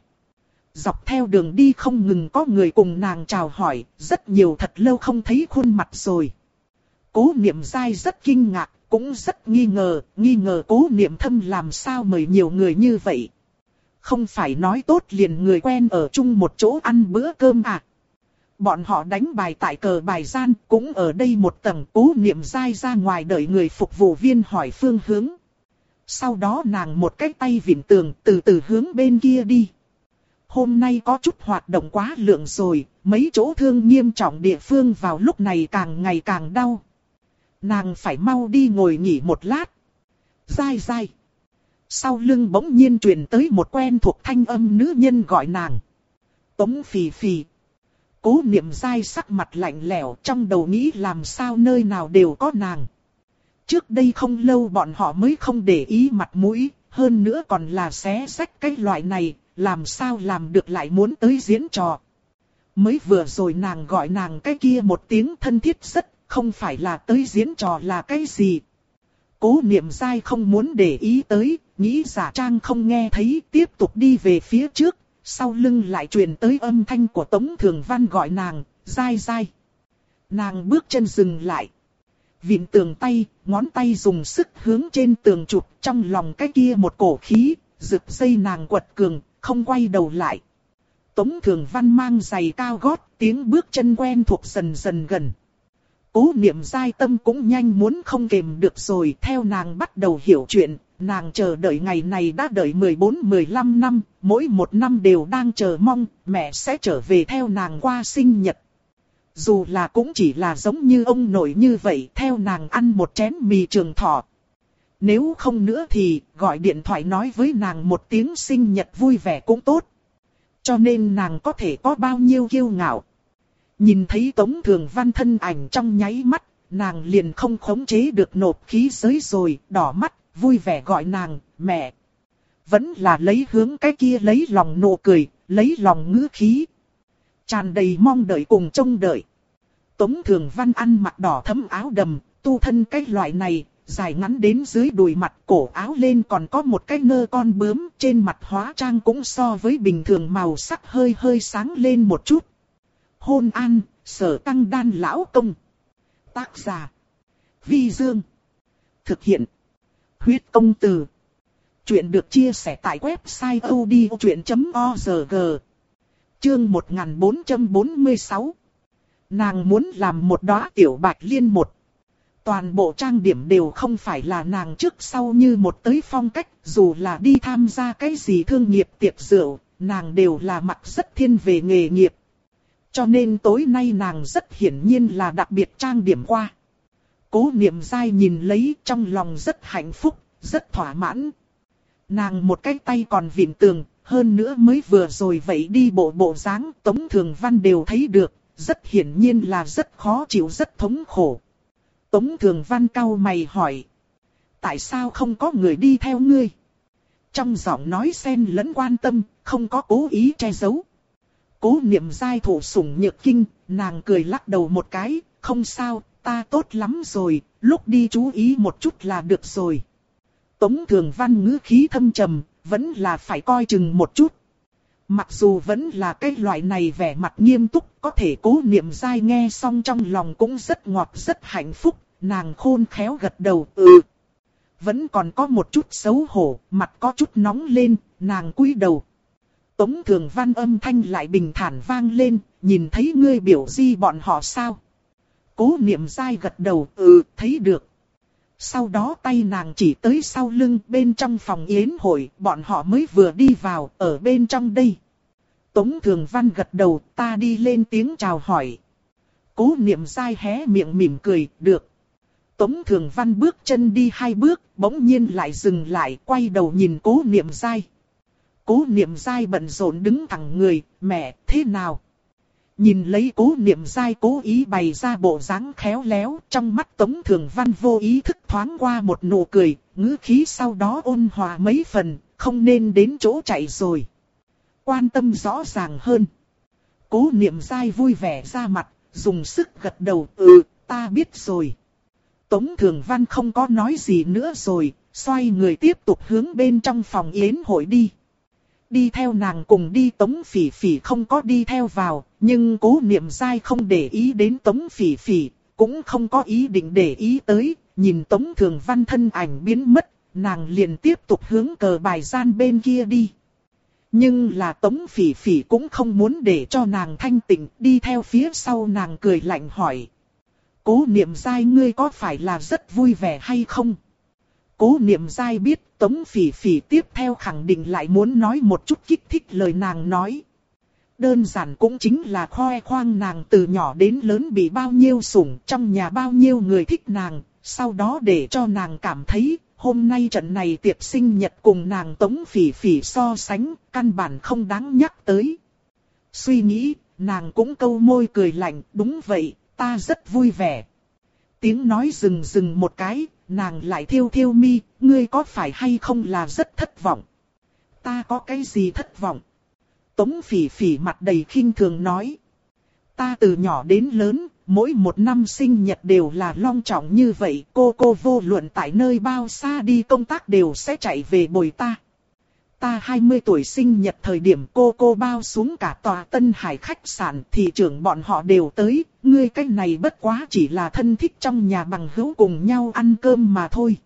Dọc theo đường đi không ngừng có người cùng nàng chào hỏi, rất nhiều thật lâu không thấy khuôn mặt rồi. Cố niệm dai rất kinh ngạc, cũng rất nghi ngờ, nghi ngờ cố niệm thâm làm sao mời nhiều người như vậy. Không phải nói tốt liền người quen ở chung một chỗ ăn bữa cơm à. Bọn họ đánh bài tại cờ bài gian, cũng ở đây một tầng cố niệm dai ra ngoài đợi người phục vụ viên hỏi phương hướng. Sau đó nàng một cái tay vịn tường từ từ hướng bên kia đi. Hôm nay có chút hoạt động quá lượng rồi, mấy chỗ thương nghiêm trọng địa phương vào lúc này càng ngày càng đau. Nàng phải mau đi ngồi nghỉ một lát. Dai dai. Sau lưng bỗng nhiên truyền tới một quen thuộc thanh âm nữ nhân gọi nàng. Tống phì phì. Cố niệm dai sắc mặt lạnh lẽo trong đầu nghĩ làm sao nơi nào đều có nàng. Trước đây không lâu bọn họ mới không để ý mặt mũi, hơn nữa còn là xé sách cái loại này, làm sao làm được lại muốn tới diễn trò. Mới vừa rồi nàng gọi nàng cái kia một tiếng thân thiết rất, không phải là tới diễn trò là cái gì. Cố niệm dai không muốn để ý tới, nghĩ giả trang không nghe thấy, tiếp tục đi về phía trước, sau lưng lại truyền tới âm thanh của Tống Thường Văn gọi nàng, dai dai. Nàng bước chân dừng lại. Vịn tường tay, ngón tay dùng sức hướng trên tường chụp trong lòng cái kia một cổ khí, rực dây nàng quật cường, không quay đầu lại. Tống Thường Văn mang giày cao gót, tiếng bước chân quen thuộc dần dần gần. Cố niệm giai tâm cũng nhanh muốn không kềm được rồi, theo nàng bắt đầu hiểu chuyện, nàng chờ đợi ngày này đã đợi 14-15 năm, mỗi một năm đều đang chờ mong, mẹ sẽ trở về theo nàng qua sinh nhật. Dù là cũng chỉ là giống như ông nội như vậy, theo nàng ăn một chén mì trường thọ. Nếu không nữa thì, gọi điện thoại nói với nàng một tiếng sinh nhật vui vẻ cũng tốt. Cho nên nàng có thể có bao nhiêu kiêu ngạo. Nhìn thấy Tống Thường Văn thân ảnh trong nháy mắt, nàng liền không khống chế được nộp khí giới rồi, đỏ mắt, vui vẻ gọi nàng, mẹ. Vẫn là lấy hướng cái kia lấy lòng nụ cười, lấy lòng ngữ khí. Tràn đầy mong đợi cùng trông đợi. Tống Thường Văn ăn mặc đỏ thấm áo đầm, tu thân cái loại này, dài ngắn đến dưới đùi mặt cổ áo lên còn có một cái nơ con bướm trên mặt hóa trang cũng so với bình thường màu sắc hơi hơi sáng lên một chút. Hôn an, sở tăng đan lão công. Tác giả. Vi Dương. Thực hiện. Huyết công từ. Chuyện được chia sẻ tại website odchuyện.org. Chương 1446. Nàng muốn làm một đóa tiểu bạch liên một. Toàn bộ trang điểm đều không phải là nàng trước sau như một tới phong cách, dù là đi tham gia cái gì thương nghiệp tiệc rượu, nàng đều là mặc rất thiên về nghề nghiệp. Cho nên tối nay nàng rất hiển nhiên là đặc biệt trang điểm qua. Cố niệm dai nhìn lấy trong lòng rất hạnh phúc, rất thỏa mãn. Nàng một cái tay còn vịn tường, hơn nữa mới vừa rồi vậy đi bộ bộ dáng Tống Thường Văn đều thấy được, rất hiển nhiên là rất khó chịu rất thống khổ. Tống Thường Văn cau mày hỏi. Tại sao không có người đi theo ngươi? Trong giọng nói xen lẫn quan tâm, không có cố ý che giấu. Cố niệm giai thủ sủng nhược kinh, nàng cười lắc đầu một cái, không sao, ta tốt lắm rồi, lúc đi chú ý một chút là được rồi. Tống thường văn ngữ khí thâm trầm, vẫn là phải coi chừng một chút. Mặc dù vẫn là cái loại này vẻ mặt nghiêm túc, có thể cố niệm dai nghe xong trong lòng cũng rất ngọt rất hạnh phúc, nàng khôn khéo gật đầu, ừ. Vẫn còn có một chút xấu hổ, mặt có chút nóng lên, nàng cúi đầu. Tống thường văn âm thanh lại bình thản vang lên, nhìn thấy ngươi biểu di bọn họ sao? Cố niệm dai gật đầu, ừ, thấy được sau đó tay nàng chỉ tới sau lưng bên trong phòng yến hội, bọn họ mới vừa đi vào, ở bên trong đây. Tống Thường Văn gật đầu, ta đi lên tiếng chào hỏi. Cố niệm dai hé miệng mỉm cười, được. Tống Thường Văn bước chân đi hai bước, bỗng nhiên lại dừng lại, quay đầu nhìn cố niệm dai. Cố niệm dai bận rộn đứng thẳng người, mẹ, thế nào? Nhìn lấy cố niệm dai cố ý bày ra bộ dáng khéo léo, trong mắt Tống Thường Văn vô ý thức thoáng qua một nụ cười, ngữ khí sau đó ôn hòa mấy phần, không nên đến chỗ chạy rồi. Quan tâm rõ ràng hơn. Cố niệm dai vui vẻ ra mặt, dùng sức gật đầu, ừ, ta biết rồi. Tống Thường Văn không có nói gì nữa rồi, xoay người tiếp tục hướng bên trong phòng yến hội đi đi theo nàng cùng đi tống phỉ phỉ không có đi theo vào, nhưng cố niệm dai không để ý đến tống phỉ phỉ, cũng không có ý định để ý tới, nhìn tống thường văn thân ảnh biến mất, nàng liền tiếp tục hướng cờ bài gian bên kia đi. Nhưng là tống phỉ phỉ cũng không muốn để cho nàng thanh tịnh đi theo phía sau nàng cười lạnh hỏi. Cố niệm dai ngươi có phải là rất vui vẻ hay không? Cố niệm dai biết Tống Phỉ Phỉ tiếp theo khẳng định lại muốn nói một chút kích thích lời nàng nói. Đơn giản cũng chính là khoe khoang nàng từ nhỏ đến lớn bị bao nhiêu sủng trong nhà bao nhiêu người thích nàng, sau đó để cho nàng cảm thấy hôm nay trận này tiệc sinh nhật cùng nàng Tống Phỉ Phỉ so sánh, căn bản không đáng nhắc tới. Suy nghĩ, nàng cũng câu môi cười lạnh, đúng vậy, ta rất vui vẻ. Tiếng nói dừng dừng một cái, nàng lại thiêu thiêu mi, ngươi có phải hay không là rất thất vọng? Ta có cái gì thất vọng? Tống phỉ phỉ mặt đầy khinh thường nói. Ta từ nhỏ đến lớn, mỗi một năm sinh nhật đều là long trọng như vậy, cô cô vô luận tại nơi bao xa đi công tác đều sẽ chạy về bồi ta ta 20 tuổi sinh nhật thời điểm cô cô bao xuống cả tòa Tân Hải khách sạn thị trưởng bọn họ đều tới, ngươi cách này bất quá chỉ là thân thích trong nhà bằng hữu cùng nhau ăn cơm mà thôi.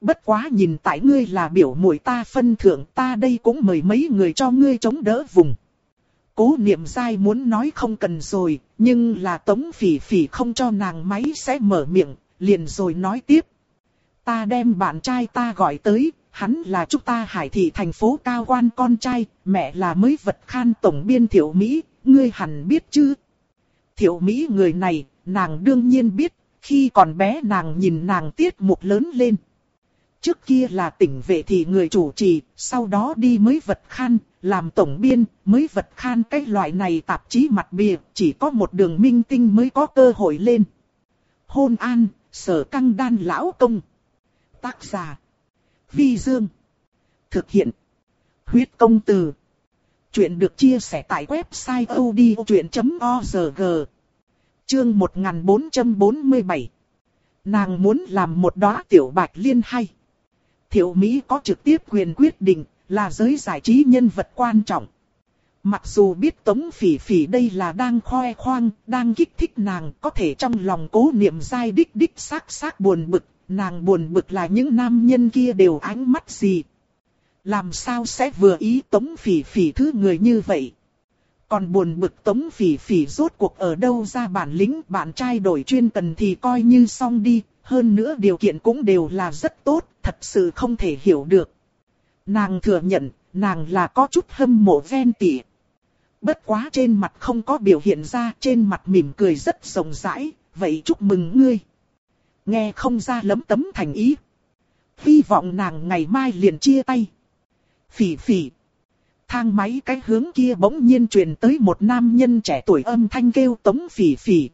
Bất quá nhìn tại ngươi là biểu muội ta phân thưởng ta đây cũng mời mấy người cho ngươi chống đỡ vùng. Cố niệm dai muốn nói không cần rồi, nhưng là tống phỉ phỉ không cho nàng máy sẽ mở miệng, liền rồi nói tiếp. Ta đem bạn trai ta gọi tới, hắn là chúng ta hải thị thành phố cao quan con trai, mẹ là mới vật khan tổng biên thiệu Mỹ, ngươi hẳn biết chứ. Thiệu Mỹ người này, nàng đương nhiên biết, khi còn bé nàng nhìn nàng tiết mục lớn lên. Trước kia là tỉnh vệ thị người chủ trì, sau đó đi mới vật khan, làm tổng biên, mới vật khan cái loại này tạp chí mặt bìa, chỉ có một đường minh tinh mới có cơ hội lên. Hôn an, sở căng đan lão công. Tác giả Vi Dương. Thực hiện. Huyết công từ. Chuyện được chia sẻ tại website odchuyện.org. Chương 1447. Nàng muốn làm một đóa tiểu bạch liên hay. Thiệu Mỹ có trực tiếp quyền quyết định, là giới giải trí nhân vật quan trọng. Mặc dù biết Tống Phỉ Phỉ đây là đang khoe khoang, đang kích thích nàng, có thể trong lòng cố niệm dai đích đích xác xác buồn bực, Nàng buồn bực là những nam nhân kia đều ánh mắt gì. Làm sao sẽ vừa ý tống phỉ phỉ thứ người như vậy. Còn buồn bực tống phỉ phỉ rốt cuộc ở đâu ra bản lĩnh bạn trai đổi chuyên cần thì coi như xong đi. Hơn nữa điều kiện cũng đều là rất tốt, thật sự không thể hiểu được. Nàng thừa nhận, nàng là có chút hâm mộ ven tỉ. Bất quá trên mặt không có biểu hiện ra, trên mặt mỉm cười rất rộng rãi, vậy chúc mừng ngươi. Nghe không ra lấm tấm thành ý. Hy vọng nàng ngày mai liền chia tay. Phỉ phỉ. Thang máy cái hướng kia bỗng nhiên truyền tới một nam nhân trẻ tuổi âm thanh kêu tống phỉ phỉ.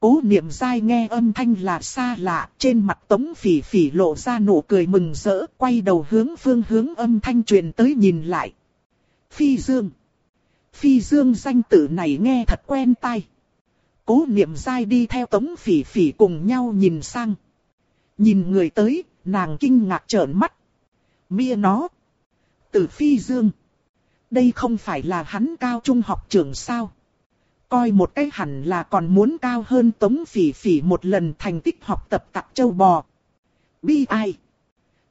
Cố niệm dai nghe âm thanh là xa lạ, trên mặt tống phỉ phỉ lộ ra nụ cười mừng rỡ, quay đầu hướng phương hướng âm thanh truyền tới nhìn lại. Phi Dương. Phi Dương danh tử này nghe thật quen tai. Cố niệm dai đi theo tống phỉ phỉ cùng nhau nhìn sang. Nhìn người tới, nàng kinh ngạc trợn mắt. Mia nó. Từ phi dương. Đây không phải là hắn cao trung học trưởng sao. Coi một cái hẳn là còn muốn cao hơn tống phỉ phỉ một lần thành tích học tập tặng châu bò. Bi ai.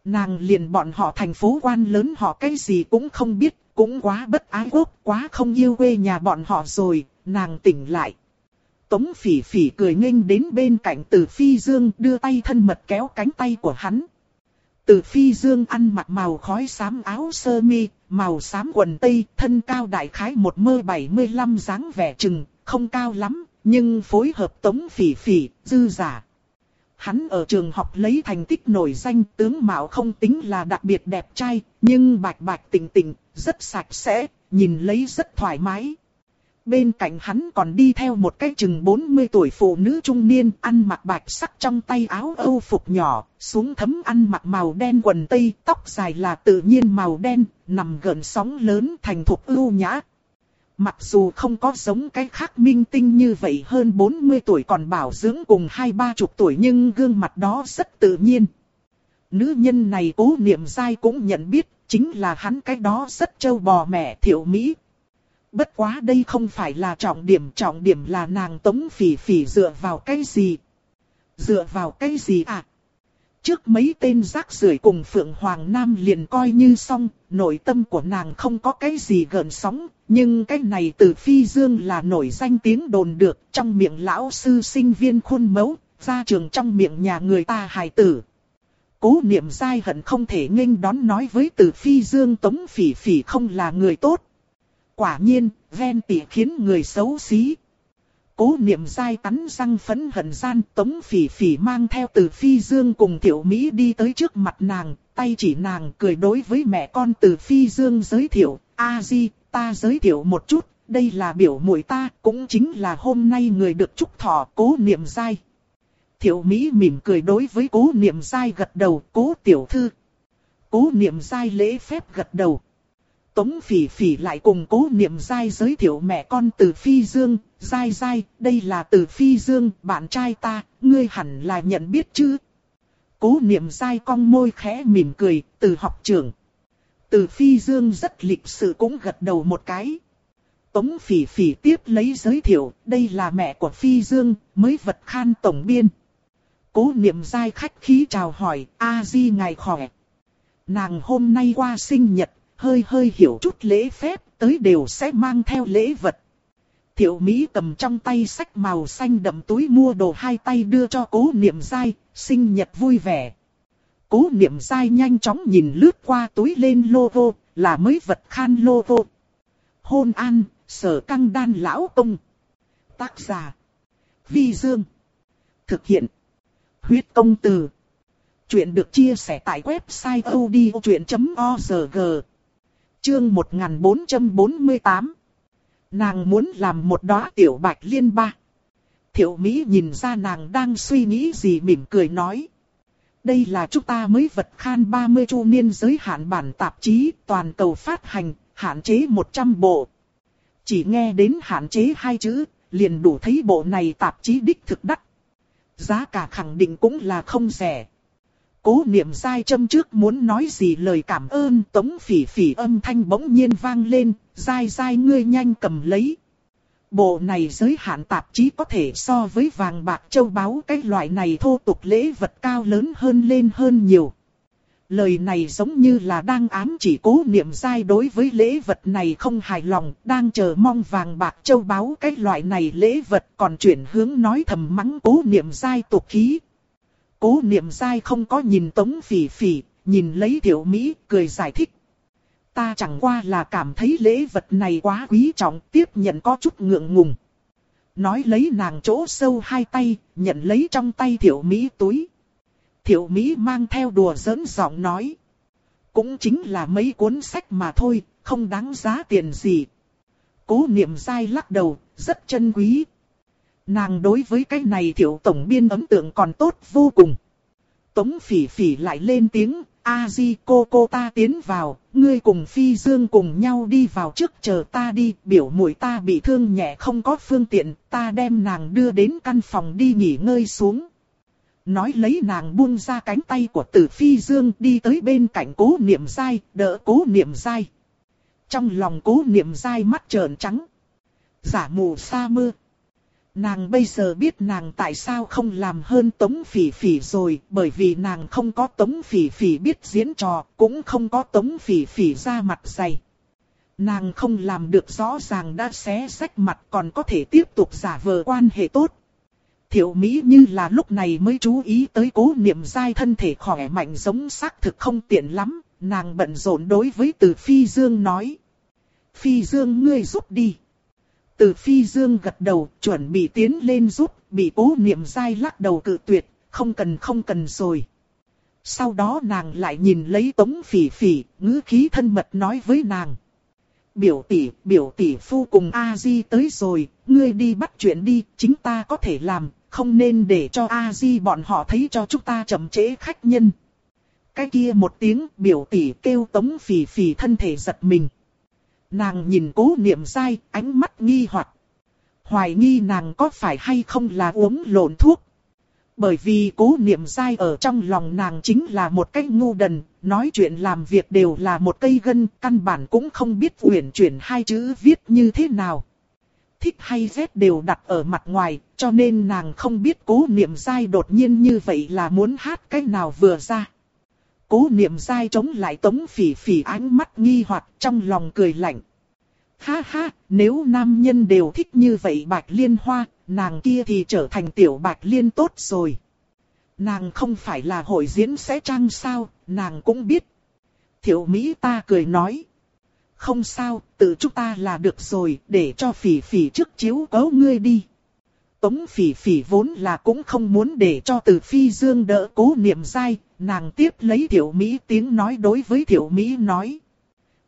Nàng liền bọn họ thành phố quan lớn họ cái gì cũng không biết, cũng quá bất ái quốc, quá không yêu quê nhà bọn họ rồi, nàng tỉnh lại. Tống phỉ phỉ cười nghênh đến bên cạnh từ phi dương đưa tay thân mật kéo cánh tay của hắn. Từ phi dương ăn mặc màu khói xám áo sơ mi, màu xám quần tây, thân cao đại khái một mơ 75 dáng vẻ chừng, không cao lắm, nhưng phối hợp tống phỉ phỉ, dư giả. Hắn ở trường học lấy thành tích nổi danh tướng mạo không tính là đặc biệt đẹp trai, nhưng bạch bạch tỉnh tỉnh, rất sạch sẽ, nhìn lấy rất thoải mái. Bên cạnh hắn còn đi theo một cái chừng 40 tuổi phụ nữ trung niên ăn mặc bạch sắc trong tay áo âu phục nhỏ, xuống thấm ăn mặc màu đen quần tây, tóc dài là tự nhiên màu đen, nằm gần sóng lớn thành thục ưu nhã. Mặc dù không có giống cái khác minh tinh như vậy hơn 40 tuổi còn bảo dưỡng cùng hai ba chục tuổi nhưng gương mặt đó rất tự nhiên. Nữ nhân này cố niệm dai cũng nhận biết, chính là hắn cái đó rất trâu bò mẹ thiệu Mỹ, Bất quá đây không phải là trọng điểm, trọng điểm là nàng tống phỉ phỉ dựa vào cái gì? Dựa vào cái gì à? Trước mấy tên rác rưởi cùng Phượng Hoàng Nam liền coi như xong, nội tâm của nàng không có cái gì gần sóng, nhưng cái này từ phi dương là nổi danh tiếng đồn được trong miệng lão sư sinh viên khuôn mẫu, ra trường trong miệng nhà người ta hài tử. Cố niệm dai hận không thể nghênh đón nói với từ phi dương tống phỉ phỉ không là người tốt, Quả nhiên, ven tỉ khiến người xấu xí. Cố niệm dai cắn răng phấn hận gian tống phỉ phỉ mang theo từ phi dương cùng tiểu Mỹ đi tới trước mặt nàng, tay chỉ nàng cười đối với mẹ con từ phi dương giới thiệu, a di, ta giới thiệu một chút, đây là biểu muội ta, cũng chính là hôm nay người được chúc thọ cố niệm dai. Thiệu Mỹ mỉm cười đối với cố niệm dai gật đầu, cố tiểu thư. Cố niệm dai lễ phép gật đầu. Tống Phỉ Phỉ lại cùng cố niệm dai giới thiệu mẹ con từ Phi Dương, dai dai, đây là từ Phi Dương, bạn trai ta, ngươi hẳn là nhận biết chứ. Cố niệm dai cong môi khẽ mỉm cười, từ học trưởng. Từ Phi Dương rất lịch sự cũng gật đầu một cái. Tống Phỉ Phỉ tiếp lấy giới thiệu, đây là mẹ của Phi Dương, mới vật khan tổng biên. Cố niệm dai khách khí chào hỏi, A-di ngài khỏe. Nàng hôm nay qua sinh nhật, hơi hơi hiểu chút lễ phép, tới đều sẽ mang theo lễ vật. Thiệu Mỹ cầm trong tay sách màu xanh đậm túi mua đồ hai tay đưa cho cố niệm dai, sinh nhật vui vẻ. Cố niệm dai nhanh chóng nhìn lướt qua túi lên logo, là mới vật khan logo. Hôn an, sở căng đan lão công. Tác giả. Vi Dương. Thực hiện. Huyết công từ. Chuyện được chia sẻ tại website odchuyện.org. Chương 1448 Nàng muốn làm một đóa tiểu bạch liên ba. Thiệu Mỹ nhìn ra nàng đang suy nghĩ gì mỉm cười nói. Đây là chúng ta mới vật khan 30 chu niên giới hạn bản tạp chí toàn cầu phát hành, hạn chế 100 bộ. Chỉ nghe đến hạn chế hai chữ, liền đủ thấy bộ này tạp chí đích thực đắt. Giá cả khẳng định cũng là không rẻ. Cố niệm dai châm trước muốn nói gì lời cảm ơn tống phỉ phỉ âm thanh bỗng nhiên vang lên, dai dai ngươi nhanh cầm lấy. Bộ này giới hạn tạp chí có thể so với vàng bạc châu báu cái loại này thô tục lễ vật cao lớn hơn lên hơn nhiều. Lời này giống như là đang ám chỉ cố niệm dai đối với lễ vật này không hài lòng, đang chờ mong vàng bạc châu báu cái loại này lễ vật còn chuyển hướng nói thầm mắng cố niệm dai tục khí. Cố niệm dai không có nhìn tống phỉ phỉ, nhìn lấy tiểu Mỹ, cười giải thích. Ta chẳng qua là cảm thấy lễ vật này quá quý trọng, tiếp nhận có chút ngượng ngùng. Nói lấy nàng chỗ sâu hai tay, nhận lấy trong tay tiểu Mỹ túi. Tiểu Mỹ mang theo đùa giỡn giọng nói. Cũng chính là mấy cuốn sách mà thôi, không đáng giá tiền gì. Cố niệm dai lắc đầu, rất chân quý, Nàng đối với cái này tiểu tổng biên ấn tượng còn tốt vô cùng. Tống phỉ phỉ lại lên tiếng, a di cô cô ta tiến vào, ngươi cùng phi dương cùng nhau đi vào trước chờ ta đi, biểu mũi ta bị thương nhẹ không có phương tiện, ta đem nàng đưa đến căn phòng đi nghỉ ngơi xuống. Nói lấy nàng buông ra cánh tay của tử phi dương đi tới bên cạnh cố niệm dai, đỡ cố niệm dai. Trong lòng cố niệm dai mắt trợn trắng. Giả mù sa mưa. Nàng bây giờ biết nàng tại sao không làm hơn Tống Phỉ Phỉ rồi, bởi vì nàng không có Tống Phỉ Phỉ biết diễn trò, cũng không có Tống Phỉ Phỉ ra mặt dày. Nàng không làm được rõ ràng đã xé rách mặt còn có thể tiếp tục giả vờ quan hệ tốt. Thiệu Mỹ như là lúc này mới chú ý tới cố niệm dai thân thể khỏe mạnh giống xác thực không tiện lắm, nàng bận rộn đối với từ Phi Dương nói. Phi Dương ngươi giúp đi. Từ Phi Dương gật đầu chuẩn bị tiến lên giúp, bị cố niệm dai lắc đầu cự tuyệt, không cần không cần rồi. Sau đó nàng lại nhìn lấy tống phỉ phỉ, ngữ khí thân mật nói với nàng. Biểu tỷ, biểu tỷ phu cùng A-di tới rồi, ngươi đi bắt chuyện đi, chính ta có thể làm, không nên để cho A-di bọn họ thấy cho chúng ta chậm trễ khách nhân. Cái kia một tiếng biểu tỷ kêu tống phì phì thân thể giật mình. Nàng nhìn cố niệm dai, ánh mắt nghi hoặc Hoài nghi nàng có phải hay không là uống lộn thuốc. Bởi vì cố niệm dai ở trong lòng nàng chính là một cái ngu đần, nói chuyện làm việc đều là một cây gân, căn bản cũng không biết uyển chuyển hai chữ viết như thế nào thích hay ghét đều đặt ở mặt ngoài, cho nên nàng không biết cố niệm dai đột nhiên như vậy là muốn hát cái nào vừa ra. Cố niệm dai chống lại tống phỉ phỉ ánh mắt nghi hoặc trong lòng cười lạnh. Ha ha, nếu nam nhân đều thích như vậy bạch liên hoa, nàng kia thì trở thành tiểu bạch liên tốt rồi. Nàng không phải là hội diễn sẽ trăng sao, nàng cũng biết. Thiệu Mỹ ta cười nói. Không sao, tự chúng ta là được rồi, để cho phỉ phỉ trước chiếu cấu ngươi đi. Tống phỉ phỉ vốn là cũng không muốn để cho từ phi dương đỡ cố niệm dai, nàng tiếp lấy Tiểu Mỹ tiếng nói đối với Tiểu Mỹ nói.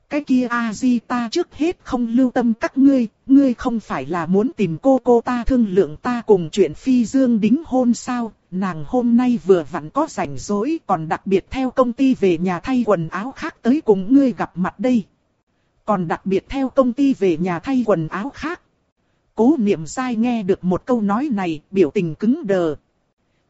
Cái kia A-di ta trước hết không lưu tâm các ngươi, ngươi không phải là muốn tìm cô cô ta thương lượng ta cùng chuyện phi dương đính hôn sao, nàng hôm nay vừa vặn có rảnh rỗi còn đặc biệt theo công ty về nhà thay quần áo khác tới cùng ngươi gặp mặt đây. Còn đặc biệt theo công ty về nhà thay quần áo khác. Cố niệm sai nghe được một câu nói này, biểu tình cứng đờ.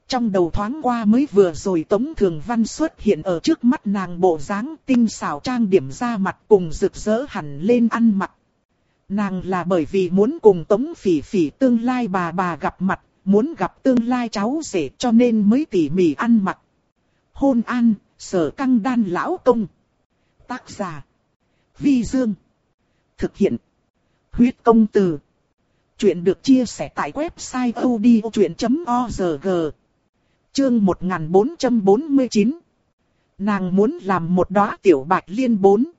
Trong đầu thoáng qua mới vừa rồi Tống Thường Văn xuất hiện ở trước mắt nàng bộ dáng tinh xảo trang điểm ra mặt cùng rực rỡ hẳn lên ăn mặc. Nàng là bởi vì muốn cùng Tống Phỉ Phỉ tương lai bà bà gặp mặt, muốn gặp tương lai cháu rể cho nên mới tỉ mỉ ăn mặc. Hôn an, sở căng đan lão công. Tác giả. Vi Dương. Thực hiện. Huyết công từ. Chuyện được chia sẻ tại website odchuyện.org. Chương 1449. Nàng muốn làm một đóa tiểu bạch liên bốn.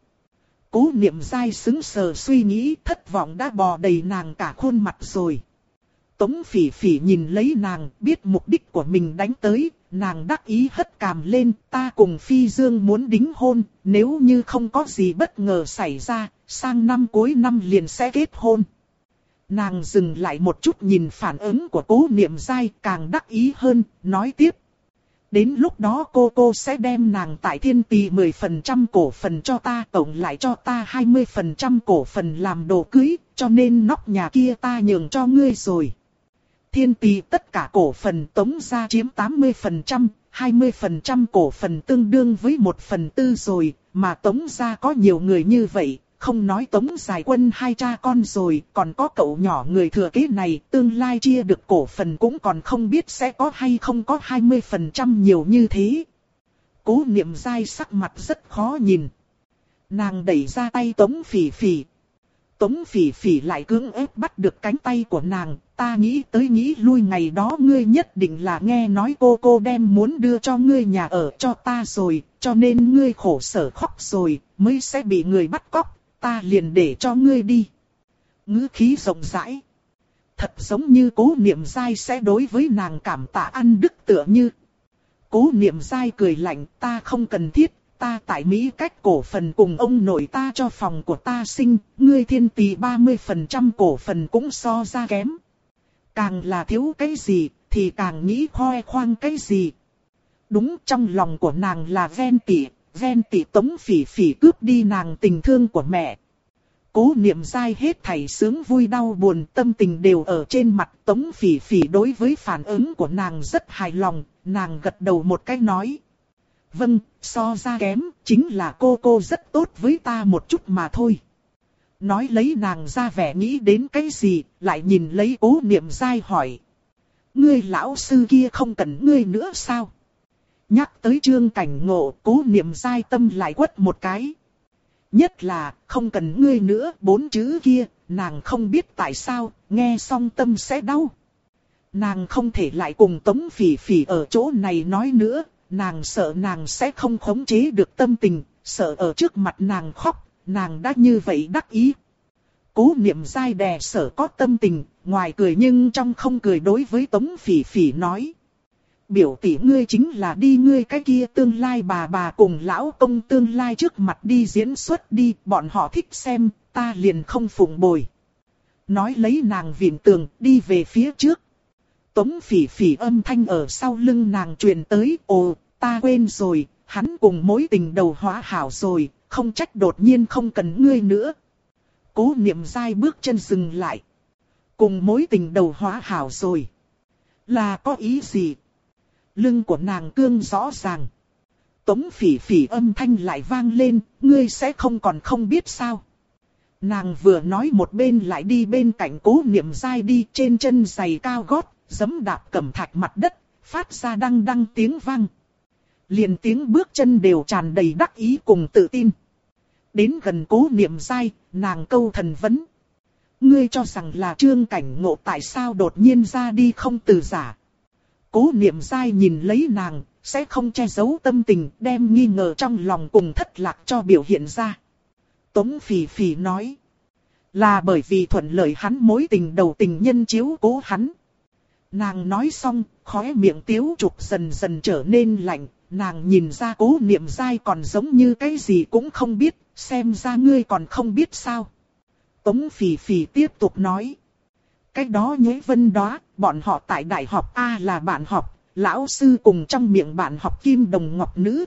Cố niệm dai xứng sờ suy nghĩ thất vọng đã bò đầy nàng cả khuôn mặt rồi. Tống phỉ phỉ nhìn lấy nàng biết mục đích của mình đánh tới, nàng đắc ý hất cằm lên, ta cùng Phi Dương muốn đính hôn, nếu như không có gì bất ngờ xảy ra, sang năm cuối năm liền sẽ kết hôn. Nàng dừng lại một chút nhìn phản ứng của cố niệm dai càng đắc ý hơn, nói tiếp. Đến lúc đó cô cô sẽ đem nàng tại thiên tỷ 10% cổ phần cho ta, tổng lại cho ta 20% cổ phần làm đồ cưới, cho nên nóc nhà kia ta nhường cho ngươi rồi. Thiên tỷ tất cả cổ phần tống ra chiếm 80%, 20% cổ phần tương đương với 1 phần tư rồi, mà tống ra có nhiều người như vậy, không nói tống giải quân hai cha con rồi, còn có cậu nhỏ người thừa kế này, tương lai chia được cổ phần cũng còn không biết sẽ có hay không có 20% nhiều như thế. Cố niệm dai sắc mặt rất khó nhìn. Nàng đẩy ra tay tống phỉ phỉ. Tống phỉ phỉ lại cưỡng ép bắt được cánh tay của nàng, ta nghĩ tới nghĩ lui ngày đó ngươi nhất định là nghe nói cô cô đem muốn đưa cho ngươi nhà ở cho ta rồi, cho nên ngươi khổ sở khóc rồi, mới sẽ bị người bắt cóc, ta liền để cho ngươi đi. Ngữ khí rộng rãi. Thật giống như cố niệm dai sẽ đối với nàng cảm tạ ăn đức tựa như. Cố niệm dai cười lạnh ta không cần thiết, ta tại Mỹ cách cổ phần cùng ông nội ta cho phòng của ta sinh, ngươi thiên tỷ 30% cổ phần cũng so ra kém. Càng là thiếu cái gì, thì càng nghĩ khoe khoang cái gì. Đúng trong lòng của nàng là ven tỉa ven tỷ tống phỉ phỉ cướp đi nàng tình thương của mẹ. Cố niệm dai hết thảy sướng vui đau buồn tâm tình đều ở trên mặt tống phỉ phỉ đối với phản ứng của nàng rất hài lòng, nàng gật đầu một cái nói. Vâng, so ra kém, chính là cô cô rất tốt với ta một chút mà thôi. Nói lấy nàng ra vẻ nghĩ đến cái gì, lại nhìn lấy cố niệm dai hỏi. Ngươi lão sư kia không cần ngươi nữa sao? Nhắc tới trương cảnh ngộ, cố niệm dai tâm lại quất một cái. Nhất là, không cần ngươi nữa, bốn chữ kia, nàng không biết tại sao, nghe xong tâm sẽ đau. Nàng không thể lại cùng Tống Phỉ Phỉ ở chỗ này nói nữa, nàng sợ nàng sẽ không khống chế được tâm tình, sợ ở trước mặt nàng khóc, nàng đã như vậy đắc ý. Cố niệm dai đè sở có tâm tình, ngoài cười nhưng trong không cười đối với Tống Phỉ Phỉ nói. Biểu tỷ ngươi chính là đi ngươi cái kia tương lai bà bà cùng lão công tương lai trước mặt đi diễn xuất đi, bọn họ thích xem, ta liền không phụng bồi. Nói lấy nàng viện tường, đi về phía trước. Tống phỉ phỉ âm thanh ở sau lưng nàng truyền tới, ồ, ta quên rồi, hắn cùng mối tình đầu hóa hảo rồi, không trách đột nhiên không cần ngươi nữa. Cố niệm dai bước chân dừng lại. Cùng mối tình đầu hóa hảo rồi. Là có ý gì? Lưng của nàng cương rõ ràng. Tống phỉ phỉ âm thanh lại vang lên, ngươi sẽ không còn không biết sao. Nàng vừa nói một bên lại đi bên cạnh cố niệm dai đi trên chân giày cao gót, giấm đạp cẩm thạch mặt đất, phát ra đăng đăng tiếng vang. Liền tiếng bước chân đều tràn đầy đắc ý cùng tự tin. Đến gần cố niệm dai, nàng câu thần vấn. Ngươi cho rằng là trương cảnh ngộ tại sao đột nhiên ra đi không từ giả. Cố niệm dai nhìn lấy nàng, sẽ không che giấu tâm tình, đem nghi ngờ trong lòng cùng thất lạc cho biểu hiện ra. Tống phì phì nói. Là bởi vì thuận lợi hắn mối tình đầu tình nhân chiếu cố hắn. Nàng nói xong, khóe miệng tiếu trục dần dần trở nên lạnh, nàng nhìn ra cố niệm dai còn giống như cái gì cũng không biết, xem ra ngươi còn không biết sao. Tống phì phì tiếp tục nói. Cái đó nhế vân đó, bọn họ tại đại học A là bạn học, lão sư cùng trong miệng bạn học kim đồng ngọc nữ.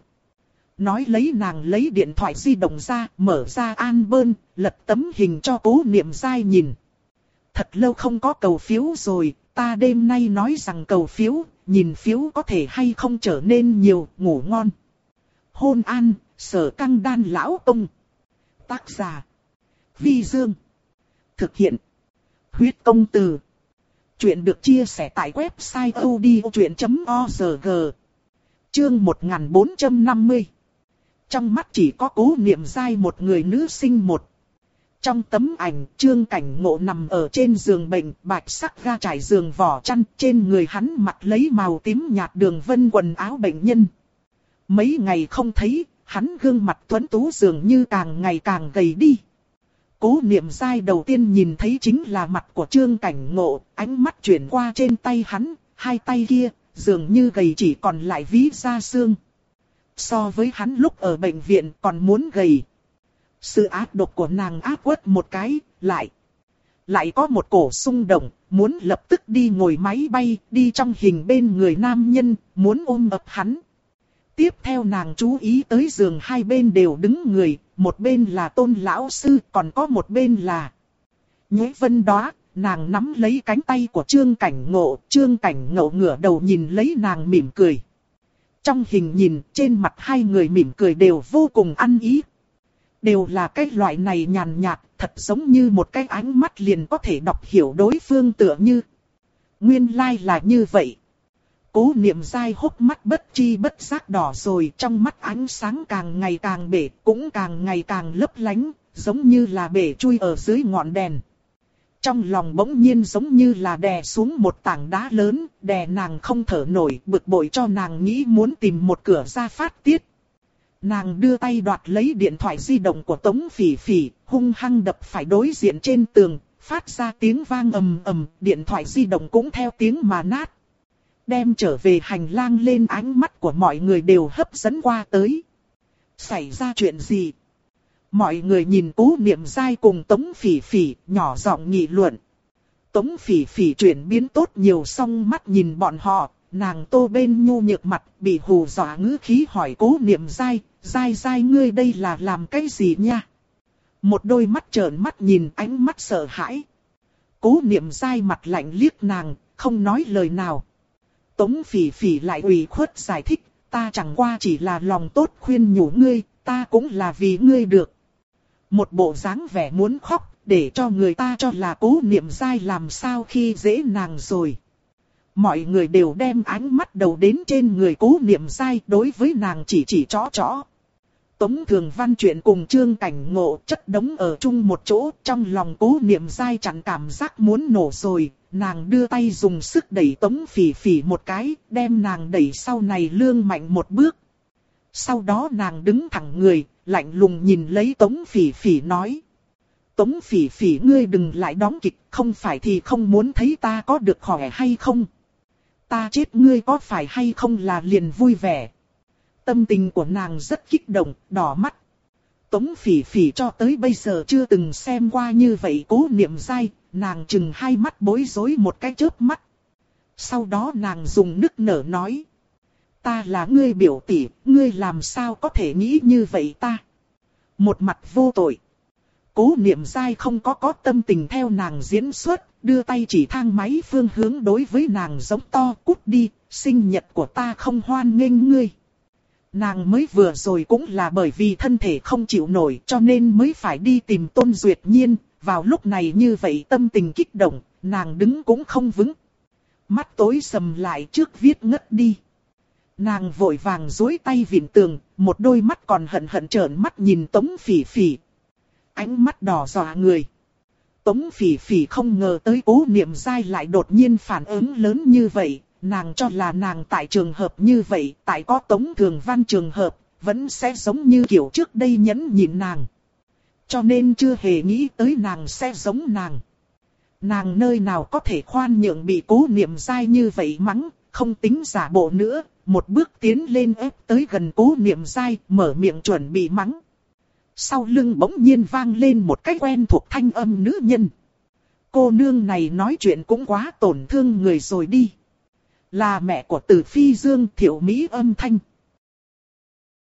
Nói lấy nàng lấy điện thoại di động ra, mở ra an bơn, lật tấm hình cho cố niệm dai nhìn. Thật lâu không có cầu phiếu rồi, ta đêm nay nói rằng cầu phiếu, nhìn phiếu có thể hay không trở nên nhiều, ngủ ngon. Hôn an, sở căng đan lão ông. Tác giả. Vi Dương. Thực hiện. Huyết công từ. Chuyện được chia sẻ tại website odchuyện.org. Chương 1450. Trong mắt chỉ có cố niệm dai một người nữ sinh một. Trong tấm ảnh, trương cảnh ngộ nằm ở trên giường bệnh, bạch sắc ga trải giường vỏ chăn, trên người hắn mặt lấy màu tím nhạt đường vân quần áo bệnh nhân. Mấy ngày không thấy, hắn gương mặt tuấn tú dường như càng ngày càng gầy đi. Cố niệm dai đầu tiên nhìn thấy chính là mặt của trương cảnh ngộ, ánh mắt chuyển qua trên tay hắn, hai tay kia, dường như gầy chỉ còn lại ví da xương. So với hắn lúc ở bệnh viện còn muốn gầy. Sự ác độc của nàng áp quất một cái, lại. Lại có một cổ xung động, muốn lập tức đi ngồi máy bay, đi trong hình bên người nam nhân, muốn ôm ập hắn. Tiếp theo nàng chú ý tới giường hai bên đều đứng người, một bên là tôn lão sư, còn có một bên là... Nhế vân đó, nàng nắm lấy cánh tay của trương cảnh ngộ, trương cảnh ngộ ngửa đầu nhìn lấy nàng mỉm cười. Trong hình nhìn, trên mặt hai người mỉm cười đều vô cùng ăn ý. Đều là cái loại này nhàn nhạt, thật giống như một cái ánh mắt liền có thể đọc hiểu đối phương tựa như. Nguyên lai like là như vậy. Cố niệm dai hốc mắt bất chi bất giác đỏ rồi, trong mắt ánh sáng càng ngày càng bể, cũng càng ngày càng lấp lánh, giống như là bể chui ở dưới ngọn đèn. Trong lòng bỗng nhiên giống như là đè xuống một tảng đá lớn, đè nàng không thở nổi, bực bội cho nàng nghĩ muốn tìm một cửa ra phát tiết. Nàng đưa tay đoạt lấy điện thoại di động của Tống Phỉ Phỉ, hung hăng đập phải đối diện trên tường, phát ra tiếng vang ầm ầm, điện thoại di động cũng theo tiếng mà nát. Đem trở về hành lang lên ánh mắt của mọi người đều hấp dẫn qua tới. Xảy ra chuyện gì? Mọi người nhìn cố niệm dai cùng Tống Phỉ Phỉ, nhỏ giọng nghị luận. Tống Phỉ Phỉ chuyển biến tốt nhiều song mắt nhìn bọn họ, nàng tô bên nhu nhược mặt, bị hù dọa ngữ khí hỏi cố niệm dai, dai dai ngươi đây là làm cái gì nha? Một đôi mắt trợn mắt nhìn ánh mắt sợ hãi. Cố niệm dai mặt lạnh liếc nàng, không nói lời nào. Tống phỉ phỉ lại ủy khuất giải thích, ta chẳng qua chỉ là lòng tốt khuyên nhủ ngươi, ta cũng là vì ngươi được. Một bộ dáng vẻ muốn khóc, để cho người ta cho là cố niệm dai làm sao khi dễ nàng rồi. Mọi người đều đem ánh mắt đầu đến trên người cố niệm dai đối với nàng chỉ chỉ chó chó. Tống Thường Văn chuyện cùng Trương Cảnh Ngộ chất đống ở chung một chỗ trong lòng cố niệm dai chẳng cảm giác muốn nổ rồi. Nàng đưa tay dùng sức đẩy Tống Phỉ Phỉ một cái, đem nàng đẩy sau này lương mạnh một bước. Sau đó nàng đứng thẳng người, lạnh lùng nhìn lấy Tống Phỉ Phỉ nói. Tống Phỉ Phỉ ngươi đừng lại đóng kịch, không phải thì không muốn thấy ta có được khỏe hay không. Ta chết ngươi có phải hay không là liền vui vẻ. Tâm tình của nàng rất kích động, đỏ mắt. Tống phỉ phỉ cho tới bây giờ chưa từng xem qua như vậy cố niệm dai, nàng chừng hai mắt bối rối một cái chớp mắt. Sau đó nàng dùng nức nở nói. Ta là ngươi biểu tỷ, ngươi làm sao có thể nghĩ như vậy ta? Một mặt vô tội. Cố niệm dai không có có tâm tình theo nàng diễn xuất, đưa tay chỉ thang máy phương hướng đối với nàng giống to cút đi, sinh nhật của ta không hoan nghênh ngươi. Nàng mới vừa rồi cũng là bởi vì thân thể không chịu nổi cho nên mới phải đi tìm Tôn Duyệt Nhiên, vào lúc này như vậy tâm tình kích động, nàng đứng cũng không vững. Mắt tối sầm lại trước viết ngất đi. Nàng vội vàng dối tay vịn tường, một đôi mắt còn hận hận trợn mắt nhìn Tống Phỉ Phỉ. Ánh mắt đỏ dọa người. Tống Phỉ Phỉ không ngờ tới cố niệm dai lại đột nhiên phản ứng lớn như vậy, nàng cho là nàng tại trường hợp như vậy, tại có tống thường văn trường hợp, vẫn sẽ giống như kiểu trước đây nhẫn nhịn nàng. Cho nên chưa hề nghĩ tới nàng sẽ giống nàng. Nàng nơi nào có thể khoan nhượng bị cố niệm dai như vậy mắng, không tính giả bộ nữa, một bước tiến lên ép tới gần cố niệm dai, mở miệng chuẩn bị mắng. Sau lưng bỗng nhiên vang lên một cách quen thuộc thanh âm nữ nhân. Cô nương này nói chuyện cũng quá tổn thương người rồi đi. Là mẹ của tử Phi Dương Thiệu Mỹ âm thanh.